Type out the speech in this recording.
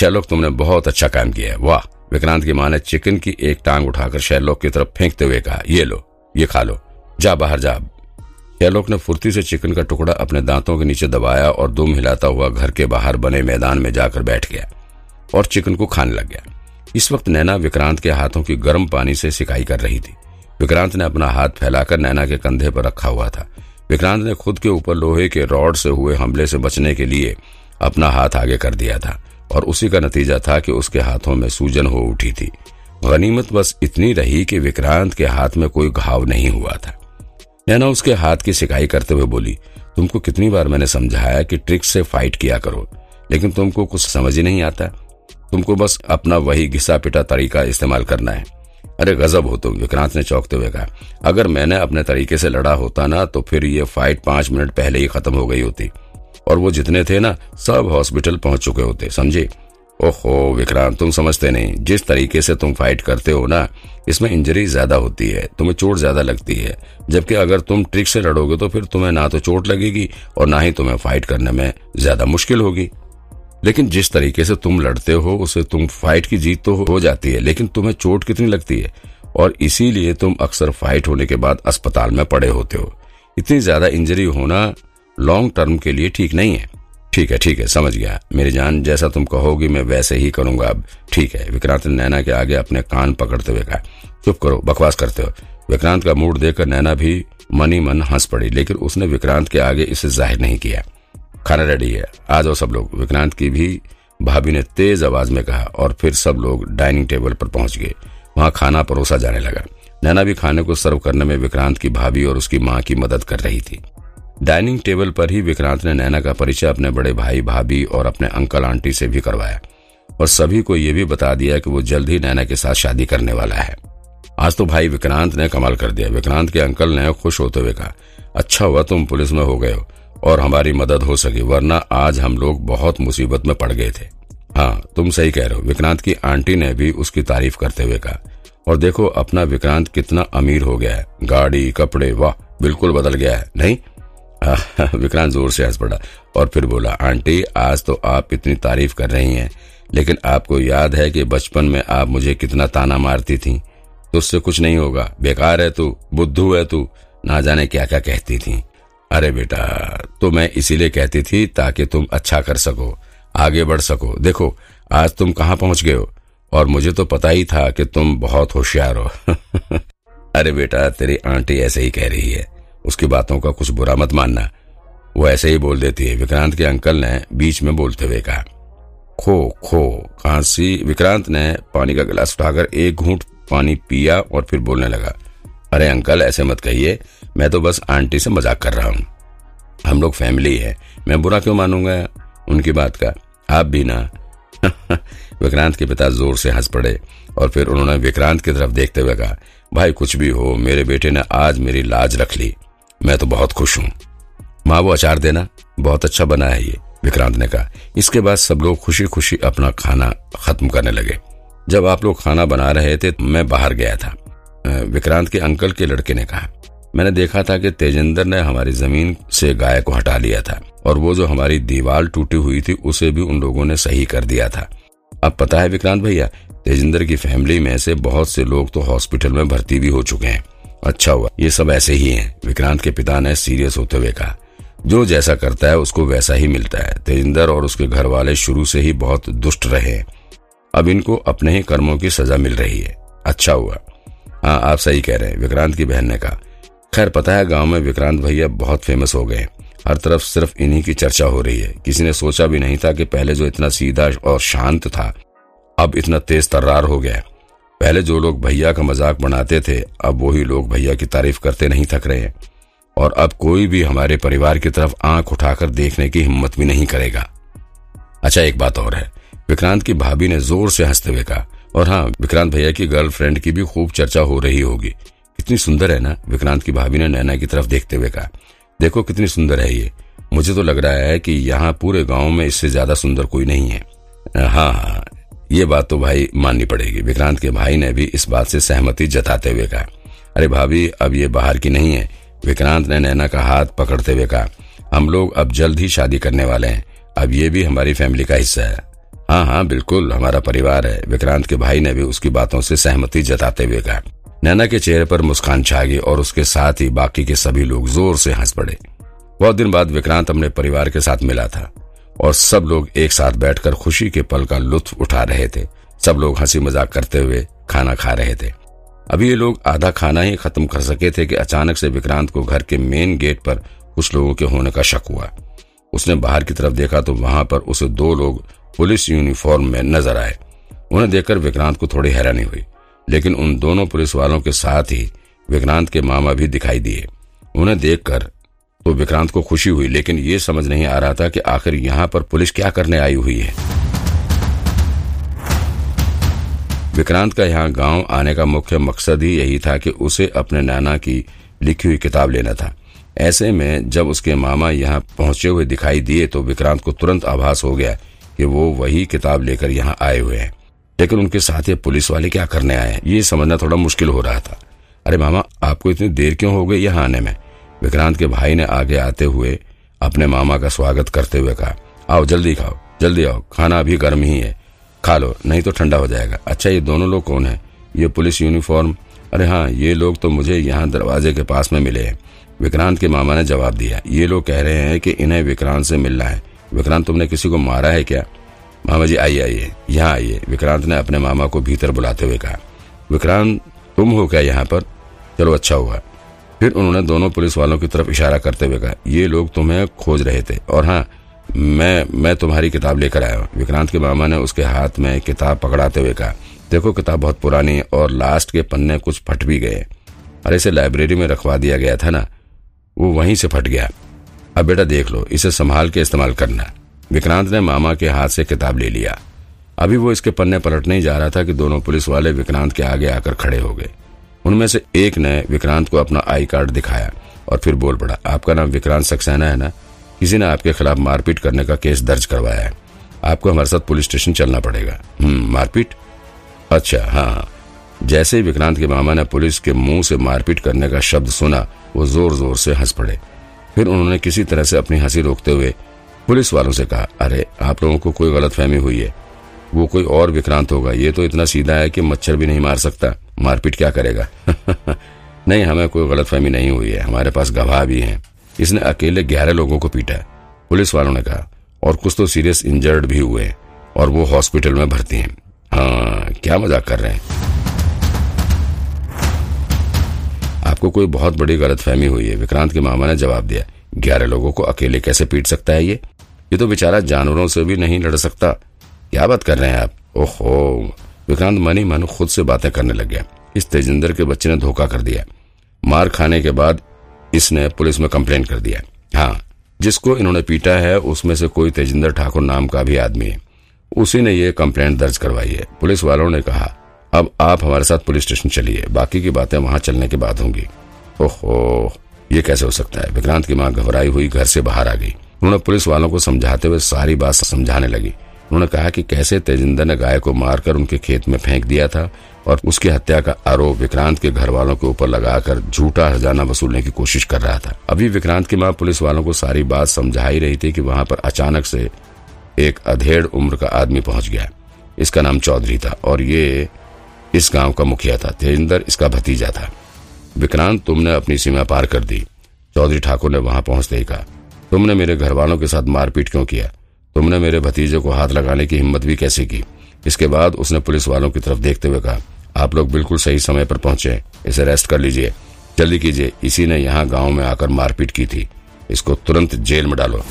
शैलोक तुमने बहुत अच्छा काम किया है। वाह, विक्रांत की माँ ने चिकन की एक टांग उठाकर शैलोक की तरफ़ फेंकते हुए कहा, ये लो, ये खा लो, जा बाहर, जा। शैलोक ने फुर्ती से चिकन का टुकड़ा अपने दांतों के नीचे दबाया और दुम हिलाता हुआ घर के बाहर बने मैदान में जाकर बैठ गया और चिकन को खाने लग गया। इस वक्त नैना विक्रांत के हाथों की गर्म पानी से सिकाई कर रही थी। विक्रांत ने अपना हाथ फैलाकर नैना के कंधे पर रखा हुआ था। विक्रांत ने खुद के ऊपर लोहे के रॉड से हुए हमले से बचने के लिए अपना हाथ आगे कर दिया था। और उसी का नतीजा था कि उसके हाथों में सूजन हो उठी थी। गनीमत बस इतनी रही कि विक्रांत के हाथ में कोई घाव नहीं हुआ था। नैना उसके हाथ की सिकाई करते हुए बोली, तुमको कितनी बार मैंने समझाया कि ट्रिक से फाइट किया करो, लेकिन तुमको कुछ समझ ही नहीं आता। तुमको बस अपना वही घिसा पिटा तरीका इस्तेमाल करना है। अरे गजब हो तुम, विक्रांत ने चौंकते हुए कहा। अगर मैंने अपने तरीके से लड़ा होता ना तो फिर ये फाइट पाँच मिनट पहले ही खत्म हो गई होती। और वो जितने थे ना, सब हॉस्पिटल पहुँच चुके होते, समझे? ओहो, विक्रांत, तुम समझते नहीं। जिस तरीके से तुम फाइट करते हो ना, इसमें इंजरी ज़्यादा होती है, तुम्हें चोट ज़्यादा लगती है। जबकि अगर तुम ट्रिक से लड़ोगे तो फिर तुम्हें ना तो चोट लगेगी और ना ही तुम्हें फाइट करने में ज़्यादा मुश्किल होगी। लेकिन जिस तरीके से तुम लड़ते हो, उसे तुम फाइट की जीत तो हो जाती है, लेकिन तुम्हें चोट कितनी लगती है? और इसीलिए तुम अक्सर फाइट होने के बाद अस्पताल में पड़े होते हो। इतनी ज़्यादा इंजरी होना लॉन्ग टर्म के लिए ठीक नहीं है। ठीक है ठीक है, समझ गया। मेरी जान जैसा तुम कहोगी, मैं वैसे ही करूँगा अब। ठीक है, विक्रांत ने नैना के आगे अपने कान पकड़ते हुए कहा, चुप करो, बकवास करते हो। विक्रांत का मूड देखकर नैना भी मनी मन हंस पड़ी, लेकिन उसने विक्रांत के आगे इसे ज़ाहिर नहीं किया। खाना रेडी है, आ जाओ सब लोग, विक्रांत की भी भाभी ने तेज आवाज़ में कहा, और फिर सब लोग डाइनिंग टेबल पर पहुँच गए। वहाँ खाना परोसा जाने लगा। नैना भी खाने को सर्व करने में विक्रांत की भाभी और उसकी माँ की मदद कर रही थी। डाइनिंग टेबल पर ही विक्रांत ने नैना का परिचय अपने बड़े भाई भाभी और अपने अंकल आंटी से भी करवाया और सभी को यह भी बता दिया कि वो जल्द ही नैना के साथ शादी करने वाला है। आज तो भाई विक्रांत ने कमाल कर दिया। विक्रांत के अंकल ने खुश होते हुए कहा अच्छा हुआ तुम पुलिस में हो गए हो और हमारी मदद हो सकी, वरना आज हम लोग बहुत मुसीबत में पड़ गए थे। हाँ तुम सही कह रहे हो। विक्रांत की आंटी ने भी उसकी तारीफ़ करते हुए कहा, और देखो, अपना विक्रांत कितना अमीर हो गया है। गाड़ी, कपड़े, वाह, बिल्कुल बदल गया है। नहीं विक्रांत ज़ोर से हंस पड़ा और फिर बोला, आंटी, आज तो आप इतनी तारीफ़ कर रही हैं, लेकिन आपको याद है कि बचपन में आप मुझे कितना ताना मारती थी। तो उससे कुछ नहीं होगा। बेकार है तू, बुद्धू है तू, ना जाने क्या क्या कहती थी। अरे बेटा तो मैं इसीलिए कहती थी ताकि तुम अच्छा कर सको, आगे बढ़ सको। देखो, आज तुम कहाँ पहुँच गए हो? और मुझे तो पता ही था कि तुम बहुत होशियार हो। अरे बेटा, तेरी आंटी ऐसे ही कह रही है। उसकी बातों का कुछ बुरा मत मानना। वो ऐसे ही बोल देती है, विक्रांत के अंकल ने बीच में बोलते हुए कहा, खो खो, खांसी। विक्रांत ने पानी का गिलास उठाकर एक घूंट पानी पिया और फिर बोलने लगा, अरे अंकल, ऐसे मत कहिए, मैं तो बस आंटी से मज़ाक कर रहा हूँ। हम लोग फैमिली है, मैं बुरा क्यों मानूँगा? उनकी बात का, आप भी ना। विक्रांत के पिता ज़ोर से हंस पड़े और फिर उन्होंने विक्रांत की तरफ़ देखते हुए कहा, भाई कुछ भी हो, मेरे बेटे ने आज मेरी लाज रख ली। मैं तो बहुत खुश हूँ। माँ, वो अचार देना बहुत अच्छा बना है ये, विक्रांत ने कहा। इसके बाद सब लोग खुशी खुशी अपना खाना खत्म करने लगे। जब आप लोग खाना बना रहे थे तो मैं बाहर गया था। विक्रांत के अंकल के लड़के ने कहा। मैंने देखा था कि तेजेंद्र ने हमारी ज़मीन से गाय को हटा लिया था, और वो जो हमारी दीवार टूटी हुई थी, उसे भी उन लोगों ने सही कर दिया था। अब पता है विक्रांत भैया, तेजिंदर की फैमिली में से बहुत से लोग तो हॉस्पिटल में भर्ती भी हो चुके हैं। अच्छा हुआ। ये सब ऐसे ही हैं। विक्रांत के पिता ने सीरियस होते हुए कहा, जो जैसा करता है, उसको वैसा ही मिलता है। तेजिंदर और उसके घर वाले शुरू से ही बहुत दुष्ट रहे अब इनको अपने ही कर्मों की सजा मिल रही है। अच्छा हुआ। हाँ आप सही कह रहे हैं, विक्रांत की बहन ने कहा। खैर, पता है गाँव में विक्रांत भैया बहुत फ़ेमस हो गए हर तरफ़ सिर्फ़ इन्हीं की चर्चा हो रही है। किसी ने सोचा भी नहीं था कि पहले जो इतना सीधा और शांत था, अब इतना तेज तर्रार हो गया पहले जो लोग भैया का मज़ाक बनाते थे, अब वही लोग भैया की तारीफ़ करते नहीं थक रहे हैं। और अब कोई भी हमारे परिवार की तरफ़ आँख उठाकर देखने की हिम्मत भी नहीं करेगा। अच्छा एक बात और है। विक्रांत की भाभी ने ज़ोर से हँसते हुए कहा, और हाँ विक्रांत भैया की गर्लफ्रेंड की भी खूब चर्चा हो रही होगी। कितनी सुंदर है ना, विक्रांत की भाभी ने नैना की तरफ़ देखते हुए कहा। देखो, कितनी सुंदर है ये। मुझे तो लग रहा है कि यहाँ पूरे गाँव में इससे ज़्यादा सुंदर कोई नहीं है। हाँ हाँ ये बात तो भाई माननी पड़ेगी। विक्रांत के भाई ने भी इस बात से सहमति जताते हुए कहा। अरे भाभी, अब ये बाहर की नहीं है। विक्रांत ने नैना का हाथ पकड़ते हुए कहा, हम लोग अब जल्द ही शादी करने वाले हैं। अब ये भी हमारी फैमिली का हिस्सा है। हाँ हाँ बिल्कुल, हमारा परिवार है। विक्रांत के भाई ने भी उसकी बातों से सहमति जताते हुए कहा। नैना के चेहरे पर मुस्कान छा गई और उसके साथ ही बाकी के सभी लोग ज़ोर से हंस पड़े। बहुत दिन बाद विक्रांत अपने परिवार के साथ मिला था। और सब लोग एक साथ बैठकर खुशी के पल का लुत्फ उठा रहे थे। सब लोग हँसी मज़ाक करते हुए खाना खा रहे थे। अभी ये लोग आधा खाना ही खत्म कर सके थे कि अचानक से विक्रांत को घर के मेन गेट पर कुछ लोगों के होने का शक हुआ। उसने बाहर की तरफ़ देखा तो वहाँ पर उसे दो लोग पुलिस यूनिफॉर्म में नज़र आए। उन्हें देखकर विक्रांत को थोड़ी हैरानी हुई। लेकिन उन दोनों पुलिस वालों के साथ ही विक्रांत के मामा भी दिखाई दिए। उन्हें देखकर तो विक्रांत को खुशी हुई, लेकिन ये समझ नहीं आ रहा था कि आखिर यहाँ पर पुलिस क्या करने आई हुई है। विक्रांत का यहाँ गाँव आने का मुख्य मकसद ही यही था कि उसे अपने नाना की लिखी हुई किताब लेना था। ऐसे में जब उसके मामा यहाँ पहुँचे हुए दिखाई दिए तो विक्रांत को तुरंत आभास हो गया कि वो वही किताब लेकर यहाँ आए हुए हैं। लेकिन उनके साथ ये पुलिस वाले क्या करने आए हैं? ये समझना थोड़ा मुश्किल हो रहा था। अरे मामा, आपको इतनी देर क्यों हो गई यहाँ आने में? विक्रांत के भाई ने आगे आते हुए अपने मामा का स्वागत करते हुए कहा, आओ, जल्दी खाओ, जल्दी आओ, खाना अभी गर्म ही है, खा लो, नहीं तो ठंडा हो जाएगा। अच्छा ये दोनों लोग कौन है? ये पुलिस यूनिफॉर्म? अरे हाँ ये लोग तो मुझे यहाँ दरवाजे के पास में मिले हैं। विक्रांत के मामा ने जवाब दिया, ये लोग कह रहे हैं कि इन्हें विक्रांत से मिलना है। विक्रांत, तुमने किसी को मारा है क्या? मामा जी, आइए आइए, यहाँ आइए। विक्रांत ने अपने मामा को भीतर बुलाते हुए कहा, विक्रांत, तुम हो क्या यहाँ पर? चलो अच्छा हुआ। फिर उन्होंने दोनों पुलिस वालों की तरफ़ इशारा करते हुए कहा, ये लोग तुम्हें खोज रहे थे और हाँ मैं मैं तुम्हारी किताब लेकर आया हूँ। विक्रांत के मामा ने उसके हाथ में किताब पकड़ाते हुए कहा, देखो, किताब बहुत पुरानी और लास्ट के पन्ने कुछ फट भी गए अरे, इसे लाइब्रेरी में रखवा दिया गया था ना, वो वहीं से फट गया। अब बेटा देख लो, इसे संभाल के इस्तेमाल करना। विक्रांत ने मामा के हाथ से किताब ले लिया। अभी वो इसके पन्ने पलटने ही जा रहा था कि दोनों पुलिस वाले विक्रांत के आगे आकर खड़े हो गए। उनमें से एक ने विक्रांत को अपना आई कार्ड दिखाया और फिर बोल पड़ा, आपका नाम विक्रांत सक्सेना है ना? किसी ने आपके खिलाफ मारपीट करने का केस दर्ज करवाया है। आपको हमारे साथ पुलिस स्टेशन चलना पड़ेगा। हम्म मारपीट? अच्छा हाँ जैसे ही विक्रांत के मामा ने पुलिस के मुँह से मारपीट करने का शब्द सुना, वो ज़ोर ज़ोर से हंस पड़े। फिर उन्होंने किसी तरह से अपनी हँसी रोकते हुए पुलिस वालों से कहा, अरे, आप लोगों को कोई गलत फहमी हुई है। वो कोई और विक्रांत होगा। ये तो इतना सीधा है कि मच्छर भी नहीं मार सकता। मारपीट क्या करेगा? नहीं, हमें कोई गलतफहमी नहीं हुई है। हमारे पास गवाह भी हैं। इसने अकेले ग्यारह लोगों को पीटा पुलिस वालों ने कहा, और कुछ तो सीरियस इंजर्ड भी हुए और वो हॉस्पिटल में भर्ती हैं। हाँ क्या मज़ाक कर रहे हैं? आपको कोई बहुत बड़ी गलतफहमी हुई है। विक्रांत के मामा ने जवाब दिया, ग्यारह लोगों को अकेले कैसे पीट सकता है ये? ये तो बेचारा जानवरों से भी नहीं लड़ सकता। क्या बात कर रहे हैं आप? ओहो विक्रांत मनी मन खुद से बातें करने लग गया। इस तेजिंदर के बच्चे ने धोखा कर दिया। मार खाने के बाद इसने पुलिस में कंप्लेन कर दिया। हाँ जिसको इन्होंने पीटा है, उसमें से कोई तेजिंदर ठाकुर नाम का भी आदमी है। उसी ने ये कंप्लेंट दर्ज करवाई है। पुलिस वालों ने कहा, अब आप हमारे साथ पुलिस स्टेशन चलिए। बाकी की बातें वहाँ चलने के बाद होंगी। ओहो, ये कैसे हो सकता है? विक्रांत की माँ घबराई हुई, घर से बाहर आ गई। उन्होंने पुलिस वालों को समझाते हुए सारी बात समझाने लगी। उन्होंने कहा कि कैसे तेजिंदर ने गाय को मारकर उनके खेत में फेंक दिया था और उसकी हत्या का आरोप विक्रांत के घर वालों के ऊपर लगाकर झूठा हजाना वसूलने की कोशिश कर रहा था। अभी विक्रांत की माँ पुलिस वालों को सारी बात समझा ही रही थी कि वहाँ पर अचानक से एक अधेड़ उम्र का आदमी पहुँच गया। इसका नाम चौधरी था और ये इस गाँव का मुखिया था। तेजिंदर इसका भतीजा था। विक्रांत, तुमने अपनी सीमा पार कर दी। चौधरी ठाकुर ने वहाँ पहुँचते ही कहा, तुमने मेरे घर वालों के साथ मारपीट क्यों किया? तुमने मेरे भतीजे को हाथ लगाने की हिम्मत भी कैसे की? इसके बाद उसने पुलिस वालों की तरफ़ देखते हुए कहा, आप लोग बिल्कुल सही समय पर पहुँचे इसे रेस्ट कर लीजिए। जल्दी कीजिए। इसी ने यहाँ गाँव में आकर मारपीट की थी। इसको तुरंत जेल में डालो।